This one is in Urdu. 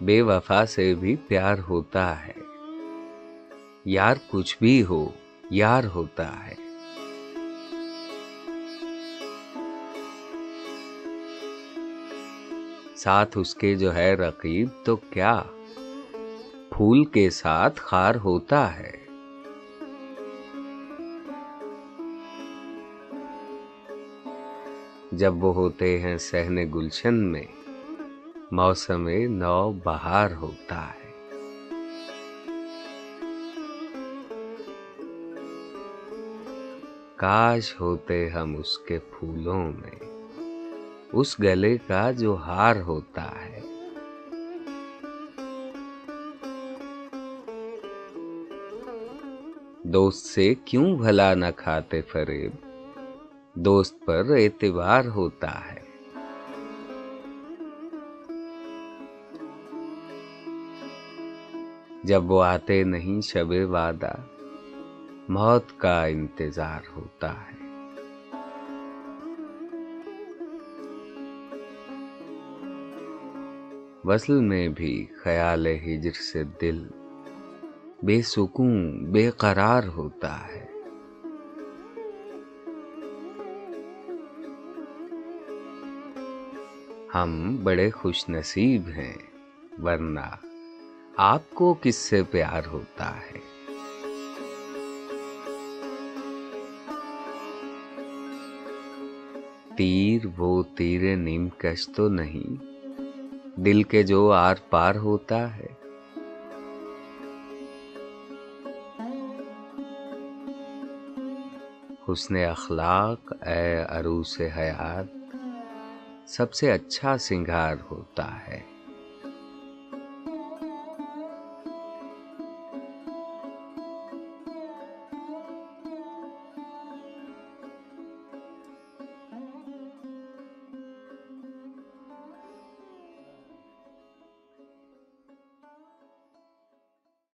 بے وفا سے بھی پیار ہوتا ہے۔ یار کچھ بھی ہو، یار ہوتا ہے۔ ساتھ اس کے جو ہے رقیب تو کیا؟ پھول کے ساتھ خار ہوتا ہے۔ جب وہ ہوتے ہیں سہنے گلشن میں۔ موسم نو بہار ہوتا ہے۔ کاش ہوتے ہم اس کے پھولوں میں، اس گلے کا جو ہار ہوتا ہے۔ دوست سے کیوں بھلا نہ کھاتے فریب؟ دوست پر اعتبار ہوتا ہے۔ جب وہ آتے نہیں شب وعدہ، موت کا انتظار ہوتا ہے۔ وصل میں بھی خیال ہجر سے دل بے سکون، بے قرار ہوتا ہے۔ ہم بڑے خوش نصیب ہیں، ورنہ آپ کو کس سے پیار ہوتا ہے؟ تیر، وہ تیر نیم کش تو نہیں، دل کے جو آر پار ہوتا ہے۔ حسن اخلاق، اے عروس حیات، سب سے اچھا سنگار ہوتا ہے۔